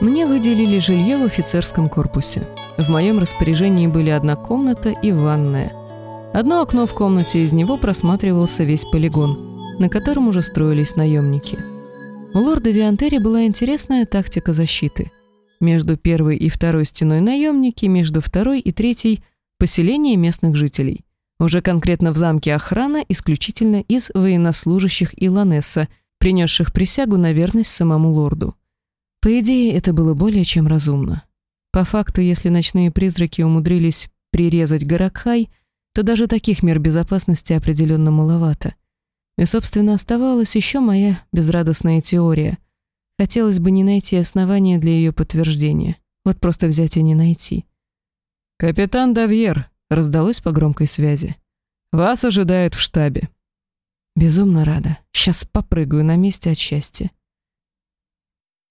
Мне выделили жилье в офицерском корпусе. В моем распоряжении были одна комната и ванная. Одно окно в комнате, из него просматривался весь полигон, на котором уже строились наемники. У лорда Виантери была интересная тактика защиты. Между первой и второй стеной наемники, между второй и третьей – поселение местных жителей. Уже конкретно в замке охрана исключительно из военнослужащих Иланесса, принесших присягу на верность самому лорду. По идее, это было более чем разумно. По факту, если ночные призраки умудрились прирезать Гаракхай, то даже таких мер безопасности определенно маловато. И, собственно, оставалась еще моя безрадостная теория. Хотелось бы не найти основания для ее подтверждения. Вот просто взять и не найти. «Капитан Давьер», — раздалось по громкой связи. «Вас ожидают в штабе». Безумно рада. Сейчас попрыгаю на месте от счастья.